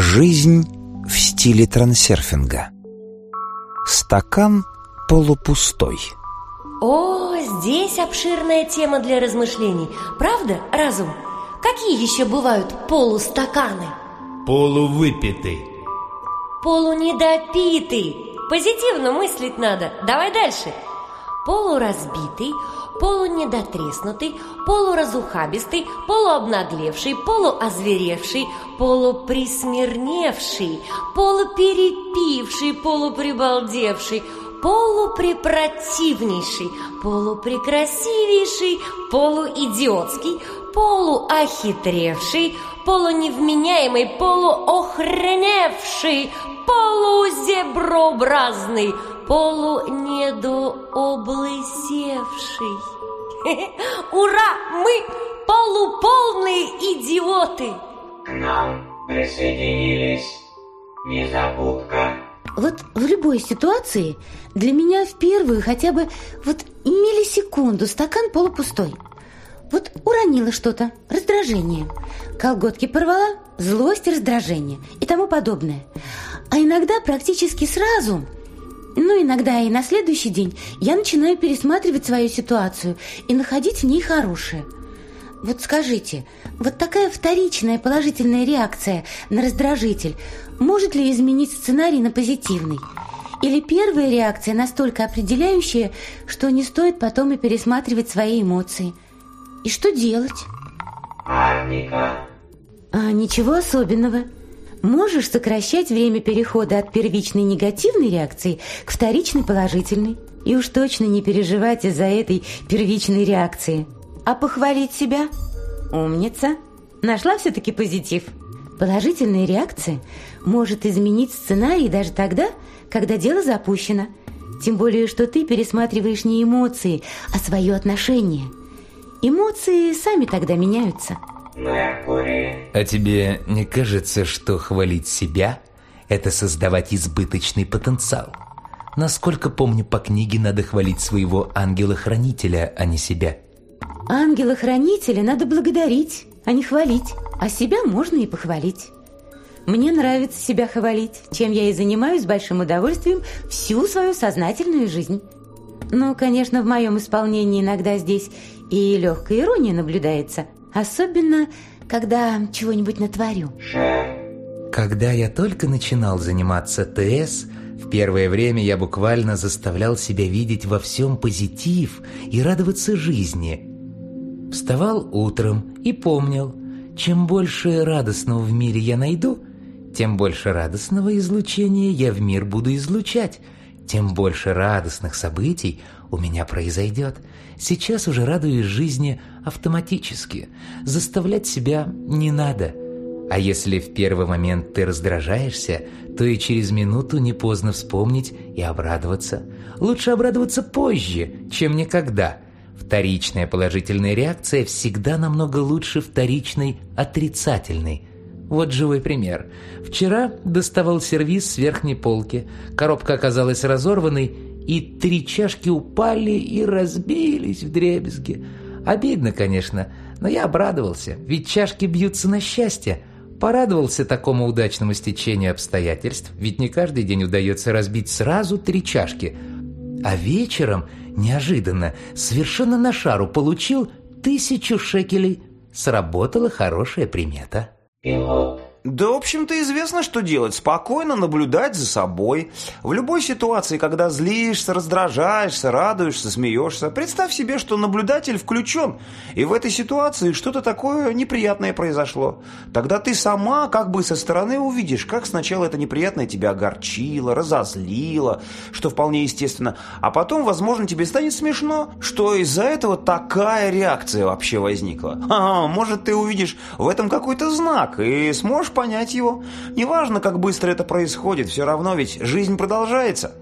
Жизнь в стиле трансерфинга. Стакан полупустой. О, здесь обширная тема для размышлений. Правда, разум? Какие еще бывают полустаканы? Полувыпитый. Полунедопитый. Позитивно мыслить надо. Давай дальше полуразбитый, полунедотреснутый, полуразухабистый, полуобнаглевший, полуозверевший, полуприсмирневший, полуперепивший, полуприбалдевший, полуприпротивнейший, полупрекрасивейший, полуидиотский, полуохитревший, полуневменяемый, полуохреневший, полузеброобразный, полунедооблысевший. Ура! Мы полуполные идиоты! К Нам присоединились незабудка. Вот в любой ситуации для меня в первую хотя бы вот миллисекунду стакан полупустой – вот уронила что-то, раздражение. Колготки порвала, злость, раздражение и тому подобное. А иногда практически сразу, ну иногда и на следующий день, я начинаю пересматривать свою ситуацию и находить в ней хорошее. Вот скажите, вот такая вторичная положительная реакция на раздражитель может ли изменить сценарий на позитивный? Или первая реакция настолько определяющая, что не стоит потом и пересматривать свои эмоции – и что делать? Анника. А ничего особенного. Можешь сокращать время перехода от первичной негативной реакции к вторичной положительной. И уж точно не переживать из-за этой первичной реакции. А похвалить себя? Умница. Нашла все-таки позитив. Положительная реакция может изменить сценарий даже тогда, когда дело запущено. Тем более, что ты пересматриваешь не эмоции, а свое отношение – Эмоции сами тогда меняются. А тебе не кажется, что хвалить себя – это создавать избыточный потенциал? Насколько помню, по книге надо хвалить своего ангела-хранителя, а не себя. Ангела-хранителя надо благодарить, а не хвалить. А себя можно и похвалить. Мне нравится себя хвалить, чем я и занимаюсь с большим удовольствием всю свою сознательную жизнь. Ну, конечно, в моем исполнении иногда здесь и легкая ирония наблюдается, особенно когда чего-нибудь натворю. Когда я только начинал заниматься ТС, в первое время я буквально заставлял себя видеть во всем позитив и радоваться жизни. Вставал утром и помнил, чем больше радостного в мире я найду, тем больше радостного излучения я в мир буду излучать, тем больше радостных событий – у меня произойдет. Сейчас уже радуюсь жизни автоматически. Заставлять себя не надо. А если в первый момент ты раздражаешься, то и через минуту не поздно вспомнить и обрадоваться. Лучше обрадоваться позже, чем никогда. Вторичная положительная реакция всегда намного лучше вторичной отрицательной. Вот живой пример. Вчера доставал сервис с верхней полки. Коробка оказалась разорванной, и три чашки упали и разбились в дребезги. Обидно, конечно, но я обрадовался, ведь чашки бьются на счастье. Порадовался такому удачному стечению обстоятельств, ведь не каждый день удается разбить сразу три чашки. А вечером, неожиданно, совершенно на шару получил тысячу шекелей. Сработала хорошая примета. Пилот. Да, в общем-то, известно, что делать. Спокойно наблюдать за собой. В любой ситуации, когда злишься, раздражаешься, радуешься, смеешься, представь себе, что наблюдатель включен, и в этой ситуации что-то такое неприятное произошло. Тогда ты сама как бы со стороны увидишь, как сначала это неприятное тебя огорчило, разозлило, что вполне естественно, а потом, возможно, тебе станет смешно, что из-за этого такая реакция вообще возникла. Ага, может, ты увидишь в этом какой-то знак и сможешь можешь понять его. Неважно, как быстро это происходит, все равно ведь жизнь продолжается.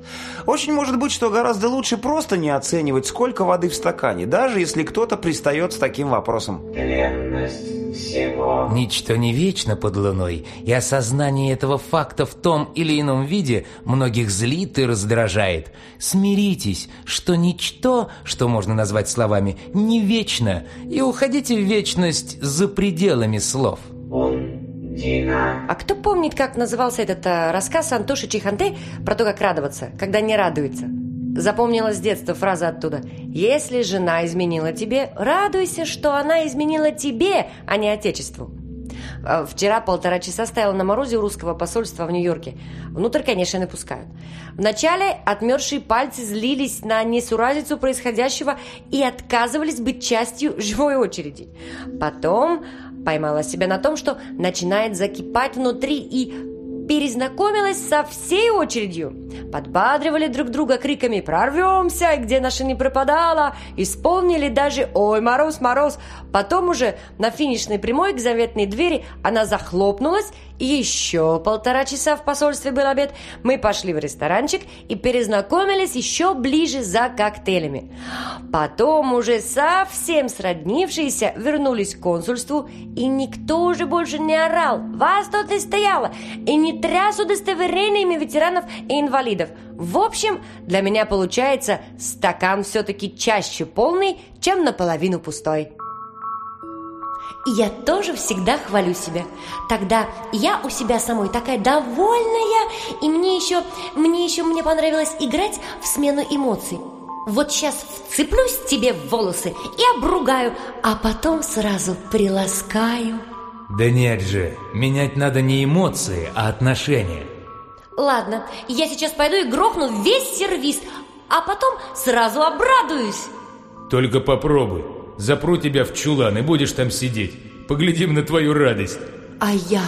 Очень может быть, что гораздо лучше просто не оценивать, сколько воды в стакане, даже если кто-то пристает с таким вопросом. Всего. Ничто не вечно под луной, и осознание этого факта в том или ином виде многих злит и раздражает. Смиритесь, что ничто, что можно назвать словами, не вечно, и уходите в вечность за пределами слов. А кто помнит, как назывался этот рассказ Антоши Чиханте про то, как радоваться, когда не радуется? Запомнилась с детства фраза оттуда. «Если жена изменила тебе, радуйся, что она изменила тебе, а не отечеству». Вчера полтора часа стояла на морозе у русского посольства в Нью-Йорке. Внутрь, конечно, не пускают. Вначале отмерзшие пальцы злились на несуразицу происходящего и отказывались быть частью живой очереди. Потом поймала себя на том, что начинает закипать внутри и перезнакомилась со всей очередью. Подбадривали друг друга криками «Прорвемся!» «Где наша не пропадала!» Исполнили даже «Ой, мороз, мороз!» Потом уже на финишной прямой к заветной двери она захлопнулась. И еще полтора часа в посольстве был обед. Мы пошли в ресторанчик и перезнакомились еще ближе за коктейлями. Потом уже совсем сроднившиеся вернулись к консульству, и никто уже больше не орал «Вас тут и стояло!» и не Трясу тряс удостоверениями ветеранов и инвалидов. В общем, для меня получается стакан все-таки чаще полный, чем наполовину пустой. И я тоже всегда хвалю себя. Тогда я у себя самой такая довольная, и мне еще, мне еще мне понравилось играть в смену эмоций. Вот сейчас вцеплюсь тебе в волосы и обругаю, а потом сразу приласкаю. Да нет же, менять надо не эмоции, а отношения. Ладно, я сейчас пойду и грохну весь сервис, а потом сразу обрадуюсь. Только попробуй. Запру тебя в чулан и будешь там сидеть. Поглядим на твою радость. А я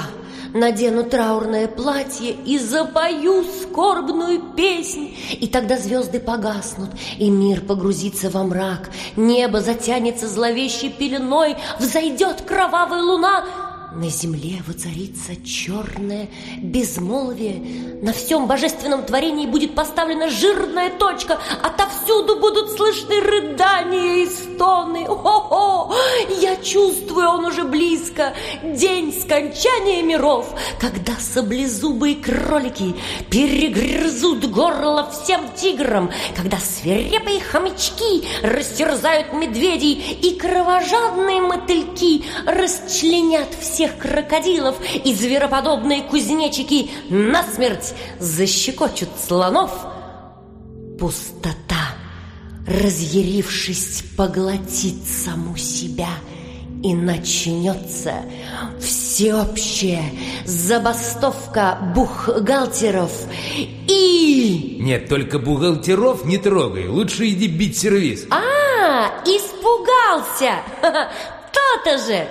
надену траурное платье и запою скорбную песнь. И тогда звезды погаснут, и мир погрузится во мрак. Небо затянется зловещей пеленой, взойдет кровавая луна, на земле воцарится черное безмолвие. На всем божественном творении будет поставлена жирная точка. Отовсюду будут слышны рыдания и стоны. О-хо! Я чувствую, он уже близко. День скончания миров, когда саблезубые кролики перегрызут горло всем тиграм, когда свирепые хомячки растерзают медведей и кровожадные мотыльки расчленят все всех крокодилов и звероподобные кузнечики насмерть защекочут слонов, пустота, разъярившись, поглотит саму себя и начнется всеобщая забастовка бухгалтеров и... Нет, только бухгалтеров не трогай, лучше иди бить сервис. А, испугался! То-то же!